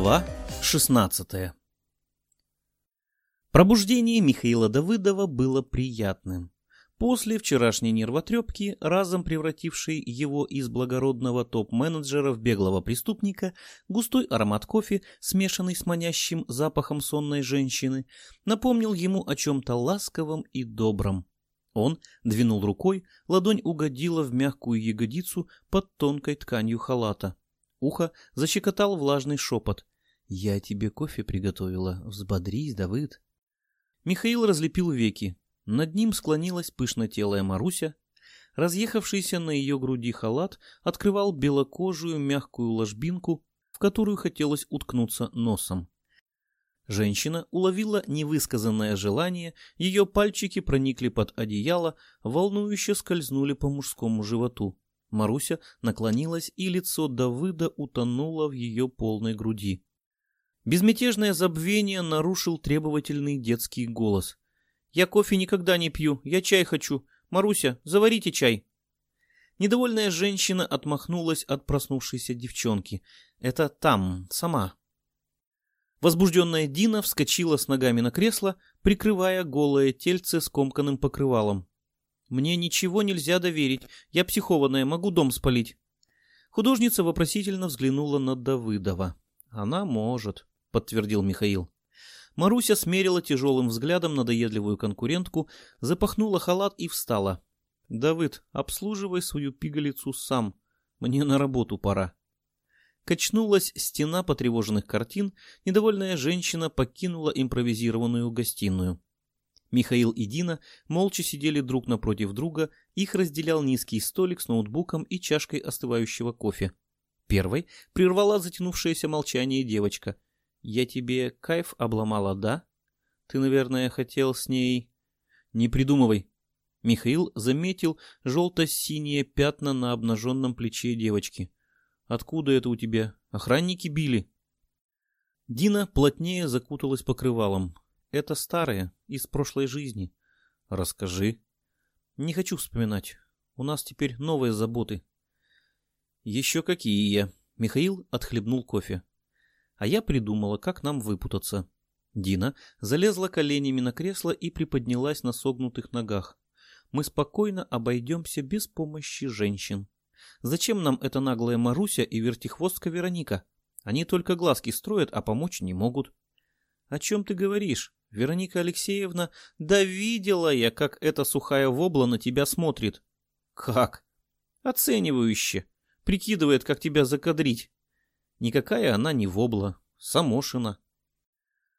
Глава 16 Пробуждение Михаила Давыдова было приятным. После вчерашней нервотрепки, разом превратившей его из благородного топ-менеджера в беглого преступника, густой аромат кофе, смешанный с манящим запахом сонной женщины, напомнил ему о чем-то ласковом и добром. Он двинул рукой, ладонь угодила в мягкую ягодицу под тонкой тканью халата. Ухо защекотал влажный шепот. «Я тебе кофе приготовила. Взбодрись, Давыд». Михаил разлепил веки. Над ним склонилась пышнотелая Маруся. Разъехавшийся на ее груди халат открывал белокожую мягкую ложбинку, в которую хотелось уткнуться носом. Женщина уловила невысказанное желание, ее пальчики проникли под одеяло, волнующе скользнули по мужскому животу. Маруся наклонилась, и лицо Давыда утонуло в ее полной груди. Безмятежное забвение нарушил требовательный детский голос. «Я кофе никогда не пью, я чай хочу. Маруся, заварите чай». Недовольная женщина отмахнулась от проснувшейся девчонки. «Это там, сама». Возбужденная Дина вскочила с ногами на кресло, прикрывая голое тельце скомканным покрывалом. Мне ничего нельзя доверить. Я психованная, могу дом спалить. Художница вопросительно взглянула на Давыдова. Она может, подтвердил Михаил. Маруся смерила тяжелым взглядом надоедливую конкурентку, запахнула халат и встала. «Давыд, обслуживай свою пигалицу сам. Мне на работу пора». Качнулась стена потревоженных картин, недовольная женщина покинула импровизированную гостиную. Михаил и Дина молча сидели друг напротив друга, их разделял низкий столик с ноутбуком и чашкой остывающего кофе. Первой прервала затянувшееся молчание девочка. «Я тебе кайф обломала, да? Ты, наверное, хотел с ней...» «Не придумывай!» Михаил заметил желто-синие пятна на обнаженном плече девочки. «Откуда это у тебя? Охранники били?» Дина плотнее закуталась покрывалом. Это старое, из прошлой жизни. Расскажи. Не хочу вспоминать. У нас теперь новые заботы. Еще какие. Михаил отхлебнул кофе. А я придумала, как нам выпутаться. Дина залезла коленями на кресло и приподнялась на согнутых ногах. Мы спокойно обойдемся без помощи женщин. Зачем нам эта наглая Маруся и вертихвостка Вероника? Они только глазки строят, а помочь не могут. О чем ты говоришь? Вероника Алексеевна, да видела я, как эта сухая вобла на тебя смотрит. Как? Оценивающе. Прикидывает, как тебя закадрить. Никакая она не вобла, самошина.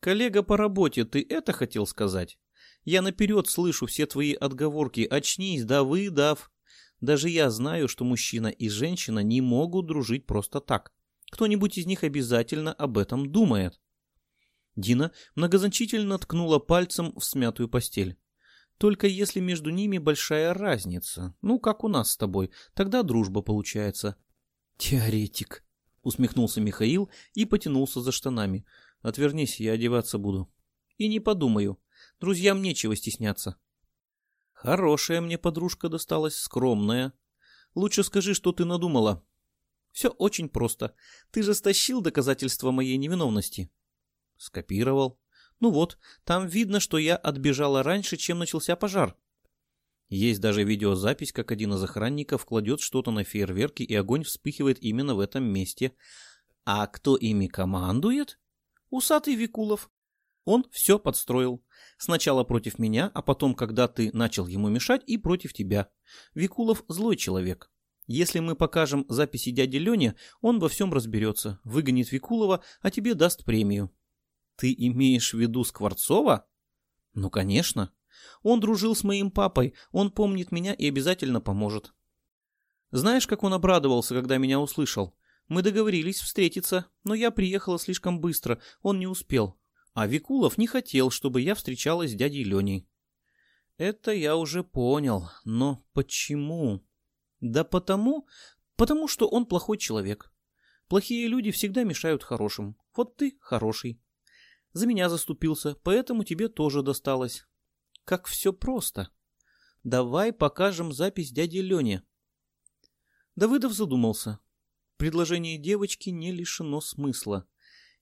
Коллега по работе, ты это хотел сказать? Я наперед слышу все твои отговорки. Очнись, да выдав. Даже я знаю, что мужчина и женщина не могут дружить просто так. Кто-нибудь из них обязательно об этом думает. Дина многозначительно ткнула пальцем в смятую постель. Только если между ними большая разница, ну, как у нас с тобой, тогда дружба получается. Теоретик, усмехнулся Михаил и потянулся за штанами. Отвернись, я одеваться буду. И не подумаю. Друзьям нечего стесняться. Хорошая мне подружка досталась, скромная. Лучше скажи, что ты надумала. Все очень просто. Ты же стащил доказательства моей невиновности. Скопировал. Ну вот, там видно, что я отбежала раньше, чем начался пожар. Есть даже видеозапись, как один из охранников кладет что-то на фейерверки, и огонь вспыхивает именно в этом месте. А кто ими командует? Усатый Викулов. Он все подстроил. Сначала против меня, а потом, когда ты начал ему мешать, и против тебя. Викулов злой человек. Если мы покажем записи дяди Лене, он во всем разберется, выгонит Викулова, а тебе даст премию. Ты имеешь в виду Скворцова? Ну, конечно. Он дружил с моим папой, он помнит меня и обязательно поможет. Знаешь, как он обрадовался, когда меня услышал? Мы договорились встретиться, но я приехала слишком быстро, он не успел. А Викулов не хотел, чтобы я встречалась с дядей Леней. Это я уже понял, но почему? Да потому, потому что он плохой человек. Плохие люди всегда мешают хорошим. Вот ты хороший. За меня заступился, поэтому тебе тоже досталось. Как все просто. Давай покажем запись дяди Лене. Давыдов задумался. Предложение девочки не лишено смысла.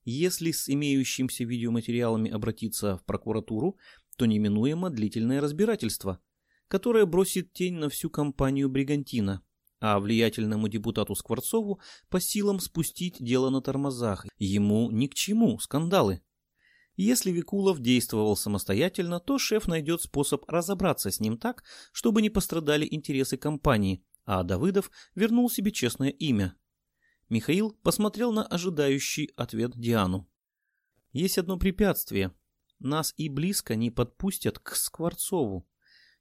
Если с имеющимся видеоматериалами обратиться в прокуратуру, то неминуемо длительное разбирательство, которое бросит тень на всю компанию Бригантина, а влиятельному депутату Скворцову по силам спустить дело на тормозах. Ему ни к чему скандалы. Если Викулов действовал самостоятельно, то шеф найдет способ разобраться с ним так, чтобы не пострадали интересы компании, а Давыдов вернул себе честное имя. Михаил посмотрел на ожидающий ответ Диану. Есть одно препятствие. Нас и близко не подпустят к Скворцову.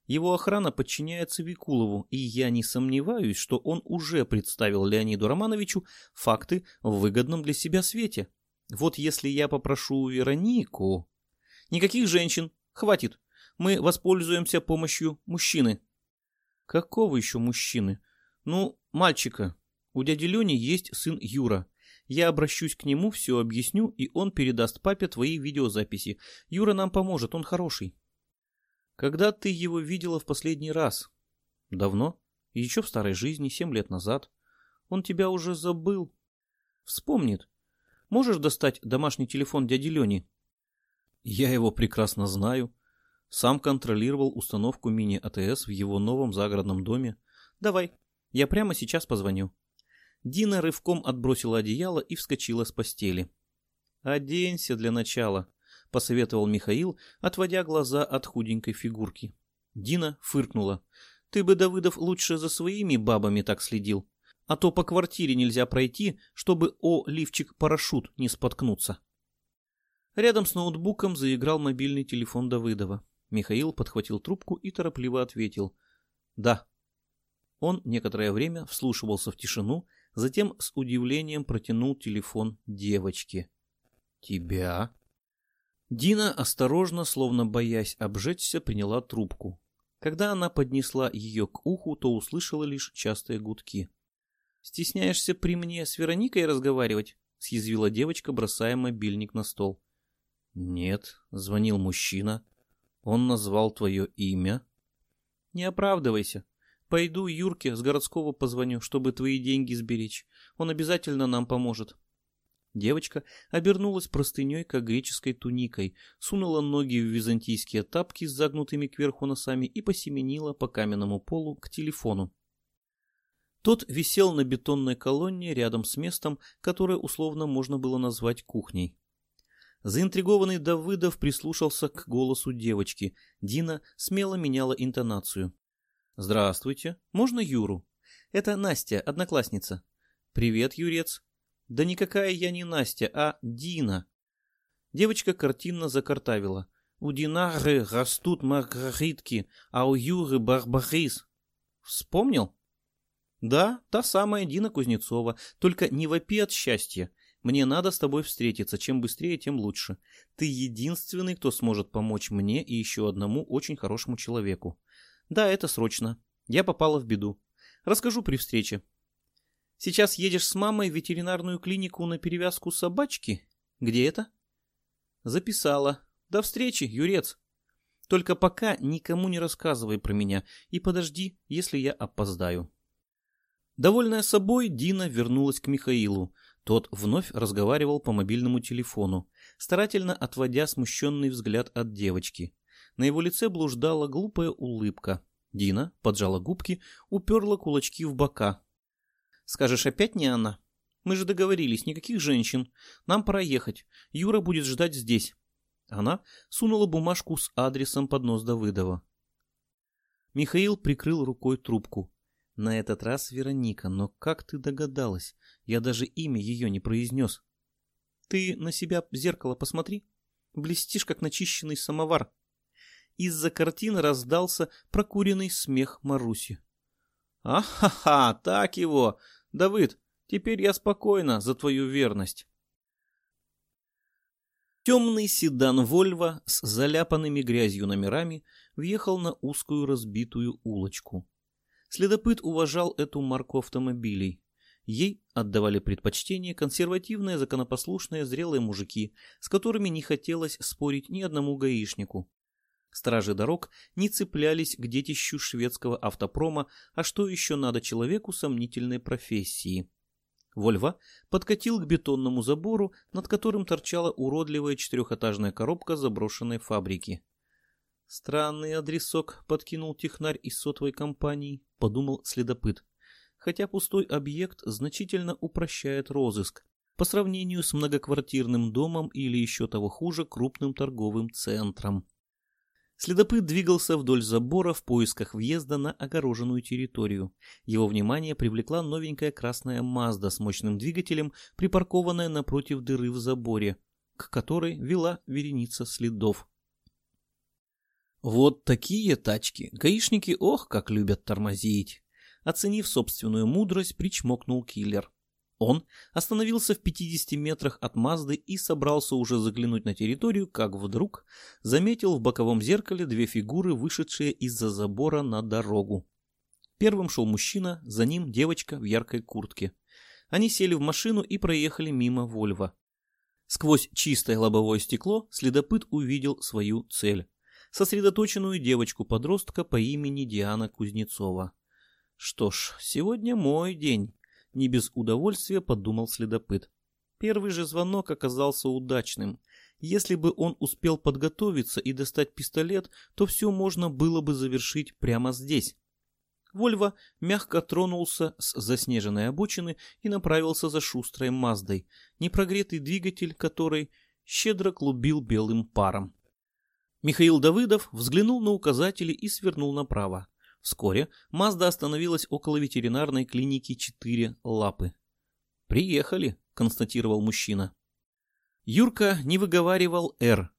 Его охрана подчиняется Викулову, и я не сомневаюсь, что он уже представил Леониду Романовичу факты в выгодном для себя свете. Вот если я попрошу Веронику... Никаких женщин. Хватит. Мы воспользуемся помощью мужчины. Какого еще мужчины? Ну, мальчика. У дяди Лени есть сын Юра. Я обращусь к нему, все объясню, и он передаст папе твои видеозаписи. Юра нам поможет, он хороший. Когда ты его видела в последний раз? Давно. Еще в старой жизни, семь лет назад. Он тебя уже забыл. Вспомнит. Можешь достать домашний телефон дяди Лени? Я его прекрасно знаю. Сам контролировал установку мини-АТС в его новом загородном доме. Давай, я прямо сейчас позвоню. Дина рывком отбросила одеяло и вскочила с постели. «Оденься для начала», — посоветовал Михаил, отводя глаза от худенькой фигурки. Дина фыркнула. «Ты бы, Давыдов, лучше за своими бабами так следил а то по квартире нельзя пройти, чтобы о лифчик-парашют не споткнуться. Рядом с ноутбуком заиграл мобильный телефон Давыдова. Михаил подхватил трубку и торопливо ответил «Да». Он некоторое время вслушивался в тишину, затем с удивлением протянул телефон девочке. «Тебя?» Дина осторожно, словно боясь обжечься, приняла трубку. Когда она поднесла ее к уху, то услышала лишь частые гудки. «Стесняешься при мне с Вероникой разговаривать?» — съязвила девочка, бросая мобильник на стол. «Нет», — звонил мужчина. «Он назвал твое имя». «Не оправдывайся. Пойду Юрке с городского позвоню, чтобы твои деньги сберечь. Он обязательно нам поможет». Девочка обернулась простыней, как греческой туникой, сунула ноги в византийские тапки с загнутыми кверху носами и посеменила по каменному полу к телефону. Тот висел на бетонной колонне рядом с местом, которое условно можно было назвать кухней. Заинтригованный Давыдов прислушался к голосу девочки. Дина смело меняла интонацию. «Здравствуйте. Можно Юру? Это Настя, одноклассница». «Привет, Юрец». «Да никакая я не Настя, а Дина». Девочка картинно закартавила. «У Динары растут маргаритки, а у Юры барбарис». «Вспомнил?» Да, та самая Дина Кузнецова. Только не вопи от счастья. Мне надо с тобой встретиться. Чем быстрее, тем лучше. Ты единственный, кто сможет помочь мне и еще одному очень хорошему человеку. Да, это срочно. Я попала в беду. Расскажу при встрече. Сейчас едешь с мамой в ветеринарную клинику на перевязку собачки? Где это? Записала. До встречи, Юрец. Только пока никому не рассказывай про меня и подожди, если я опоздаю. Довольная собой, Дина вернулась к Михаилу. Тот вновь разговаривал по мобильному телефону, старательно отводя смущенный взгляд от девочки. На его лице блуждала глупая улыбка. Дина поджала губки, уперла кулачки в бока. «Скажешь, опять не она? Мы же договорились, никаких женщин. Нам пора ехать. Юра будет ждать здесь». Она сунула бумажку с адресом под нос Давыдова. Михаил прикрыл рукой трубку. На этот раз Вероника, но как ты догадалась? Я даже имя ее не произнес. Ты на себя зеркало посмотри. Блестишь, как начищенный самовар. Из-за картины раздался прокуренный смех Маруси. «А-ха-ха, так его! Давыд, теперь я спокойна за твою верность». Темный седан «Вольво» с заляпанными грязью номерами въехал на узкую разбитую улочку. Следопыт уважал эту марку автомобилей. Ей отдавали предпочтение консервативные, законопослушные, зрелые мужики, с которыми не хотелось спорить ни одному гаишнику. Стражи дорог не цеплялись к детищу шведского автопрома, а что еще надо человеку сомнительной профессии. Вольва подкатил к бетонному забору, над которым торчала уродливая четырехэтажная коробка заброшенной фабрики. Странный адресок подкинул технарь из сотовой компании, подумал следопыт. Хотя пустой объект значительно упрощает розыск по сравнению с многоквартирным домом или еще того хуже крупным торговым центром. Следопыт двигался вдоль забора в поисках въезда на огороженную территорию. Его внимание привлекла новенькая красная Мазда с мощным двигателем, припаркованная напротив дыры в заборе, к которой вела вереница следов. Вот такие тачки гаишники ох, как любят тормозить. Оценив собственную мудрость, причмокнул киллер. Он остановился в 50 метрах от Мазды и собрался уже заглянуть на территорию, как вдруг заметил в боковом зеркале две фигуры, вышедшие из-за забора на дорогу. Первым шел мужчина, за ним девочка в яркой куртке. Они сели в машину и проехали мимо Вольва. Сквозь чистое лобовое стекло следопыт увидел свою цель. Сосредоточенную девочку-подростка по имени Диана Кузнецова. Что ж, сегодня мой день не без удовольствия подумал следопыт. Первый же звонок оказался удачным. Если бы он успел подготовиться и достать пистолет, то все можно было бы завершить прямо здесь. Вольво мягко тронулся с заснеженной обочины и направился за шустрой Маздой, непрогретый двигатель которой щедро клубил белым паром. Михаил Давыдов взглянул на указатели и свернул направо. Вскоре Мазда остановилась около ветеринарной клиники «Четыре лапы». «Приехали», — констатировал мужчина. Юрка не выговаривал «Р».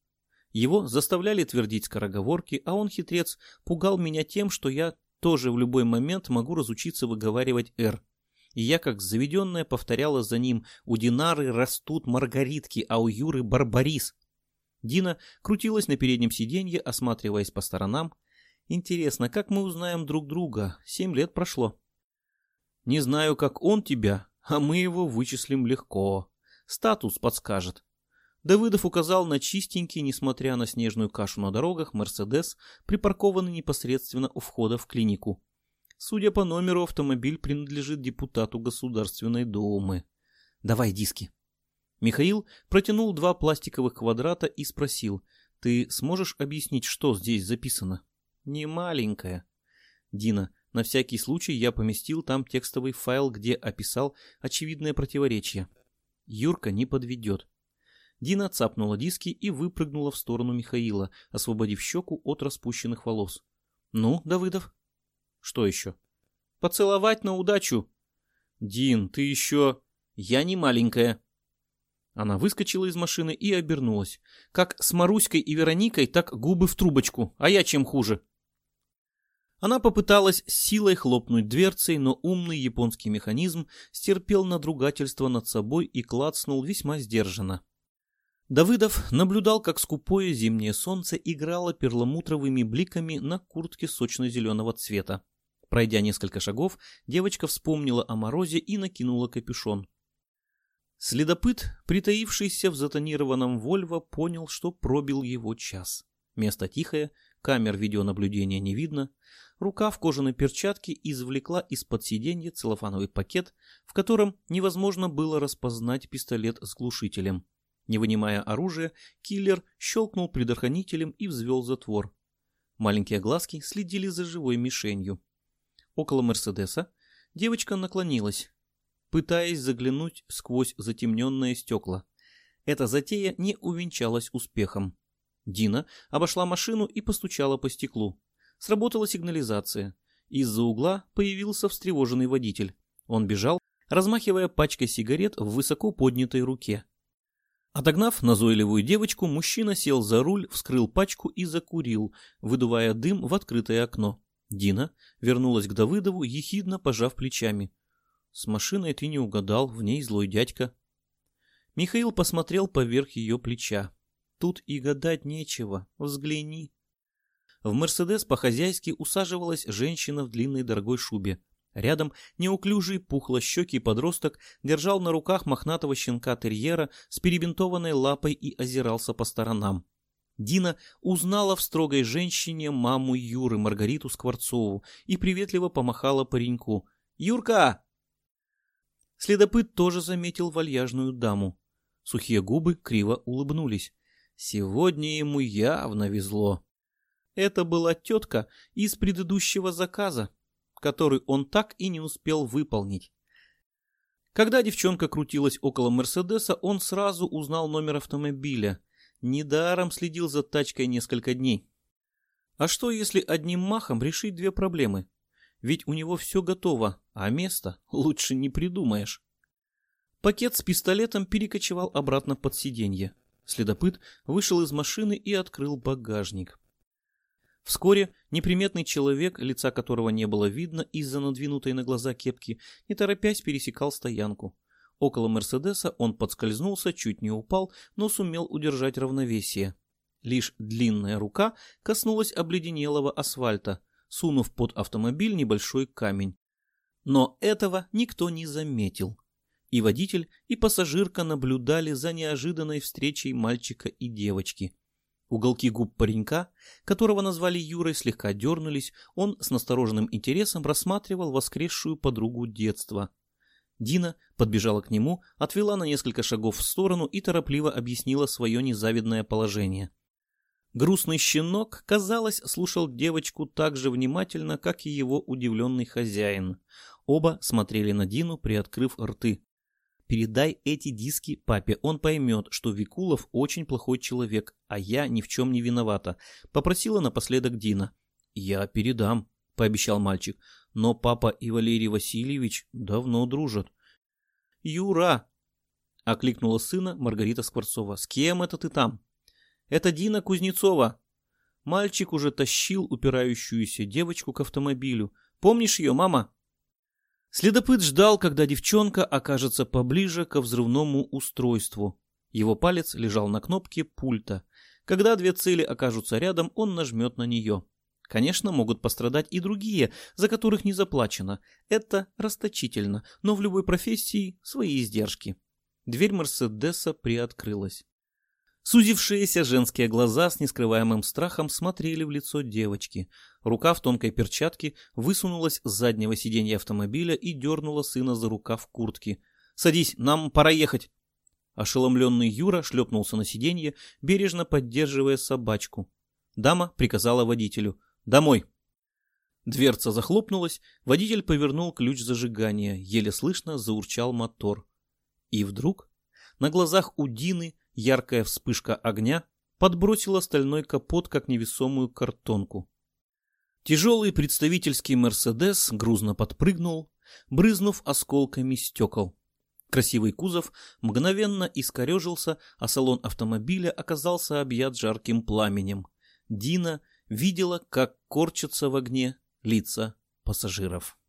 Его заставляли твердить скороговорки, а он, хитрец, пугал меня тем, что я тоже в любой момент могу разучиться выговаривать «Р». И я, как заведенная, повторяла за ним «У Динары растут маргаритки, а у Юры барбарис». Дина крутилась на переднем сиденье, осматриваясь по сторонам, Интересно, как мы узнаем друг друга? Семь лет прошло. Не знаю, как он тебя, а мы его вычислим легко. Статус подскажет. Давыдов указал на чистенький, несмотря на снежную кашу на дорогах, Мерседес, припаркованный непосредственно у входа в клинику. Судя по номеру, автомобиль принадлежит депутату Государственной Думы. Давай диски. Михаил протянул два пластиковых квадрата и спросил, ты сможешь объяснить, что здесь записано? Не маленькая. Дина, на всякий случай я поместил там текстовый файл, где описал очевидное противоречие. Юрка не подведет. Дина цапнула диски и выпрыгнула в сторону Михаила, освободив щеку от распущенных волос. «Ну, Давыдов?» «Что еще?» «Поцеловать на удачу!» «Дин, ты еще...» «Я не маленькая!» Она выскочила из машины и обернулась. Как с Маруськой и Вероникой, так губы в трубочку. А я чем хуже? Она попыталась силой хлопнуть дверцей, но умный японский механизм стерпел надругательство над собой и клацнул весьма сдержанно. Давыдов наблюдал, как скупое зимнее солнце играло перламутровыми бликами на куртке сочно-зеленого цвета. Пройдя несколько шагов, девочка вспомнила о морозе и накинула капюшон. Следопыт, притаившийся в затонированном Вольво, понял, что пробил его час. Место тихое, камер видеонаблюдения не видно, Рука в кожаной перчатке извлекла из-под сиденья целлофановый пакет, в котором невозможно было распознать пистолет с глушителем. Не вынимая оружия, киллер щелкнул предохранителем и взвел затвор. Маленькие глазки следили за живой мишенью. Около Мерседеса девочка наклонилась, пытаясь заглянуть сквозь затемненные стекла. Эта затея не увенчалась успехом. Дина обошла машину и постучала по стеклу. Сработала сигнализация. Из-за угла появился встревоженный водитель. Он бежал, размахивая пачкой сигарет в высоко поднятой руке. Отогнав назойливую девочку, мужчина сел за руль, вскрыл пачку и закурил, выдувая дым в открытое окно. Дина вернулась к Давыдову, ехидно пожав плечами. «С машиной ты не угадал, в ней злой дядька». Михаил посмотрел поверх ее плеча. «Тут и гадать нечего, взгляни». В «Мерседес» по-хозяйски усаживалась женщина в длинной дорогой шубе. Рядом неуклюжий пухлощекий подросток держал на руках мохнатого щенка-терьера с перебинтованной лапой и озирался по сторонам. Дина узнала в строгой женщине маму Юры, Маргариту Скворцову, и приветливо помахала пареньку. «Юрка!» Следопыт тоже заметил вальяжную даму. Сухие губы криво улыбнулись. Сегодня ему явно везло. Это была тетка из предыдущего заказа, который он так и не успел выполнить. Когда девчонка крутилась около Мерседеса, он сразу узнал номер автомобиля. Недаром следил за тачкой несколько дней. А что, если одним махом решить две проблемы? Ведь у него все готово, а места лучше не придумаешь. Пакет с пистолетом перекочевал обратно под сиденье. Следопыт вышел из машины и открыл багажник. Вскоре неприметный человек, лица которого не было видно из-за надвинутой на глаза кепки, не торопясь пересекал стоянку. Около Мерседеса он подскользнулся, чуть не упал, но сумел удержать равновесие. Лишь длинная рука коснулась обледенелого асфальта, сунув под автомобиль небольшой камень. Но этого никто не заметил. И водитель, и пассажирка наблюдали за неожиданной встречей мальчика и девочки. Уголки губ паренька, которого назвали Юрой, слегка дернулись, он с настороженным интересом рассматривал воскресшую подругу детства. Дина подбежала к нему, отвела на несколько шагов в сторону и торопливо объяснила свое незавидное положение. Грустный щенок, казалось, слушал девочку так же внимательно, как и его удивленный хозяин. Оба смотрели на Дину, приоткрыв рты. Передай эти диски папе, он поймет, что Викулов очень плохой человек, а я ни в чем не виновата. Попросила напоследок Дина. Я передам, пообещал мальчик. Но папа и Валерий Васильевич давно дружат. Юра! Окликнула сына Маргарита Скворцова. С кем это ты там? Это Дина Кузнецова. Мальчик уже тащил упирающуюся девочку к автомобилю. Помнишь ее, мама? Следопыт ждал, когда девчонка окажется поближе ко взрывному устройству. Его палец лежал на кнопке пульта. Когда две цели окажутся рядом, он нажмет на нее. Конечно, могут пострадать и другие, за которых не заплачено. Это расточительно, но в любой профессии свои издержки. Дверь Мерседеса приоткрылась. Сузившиеся женские глаза с нескрываемым страхом смотрели в лицо девочки. Рука в тонкой перчатке высунулась с заднего сиденья автомобиля и дернула сына за рукав куртки. «Садись, нам пора ехать!» Ошеломленный Юра шлепнулся на сиденье, бережно поддерживая собачку. Дама приказала водителю «Домой!». Дверца захлопнулась, водитель повернул ключ зажигания, еле слышно заурчал мотор. И вдруг на глазах у Дины Яркая вспышка огня подбросила стальной капот, как невесомую картонку. Тяжелый представительский «Мерседес» грузно подпрыгнул, брызнув осколками стекол. Красивый кузов мгновенно искорежился, а салон автомобиля оказался объят жарким пламенем. Дина видела, как корчатся в огне лица пассажиров.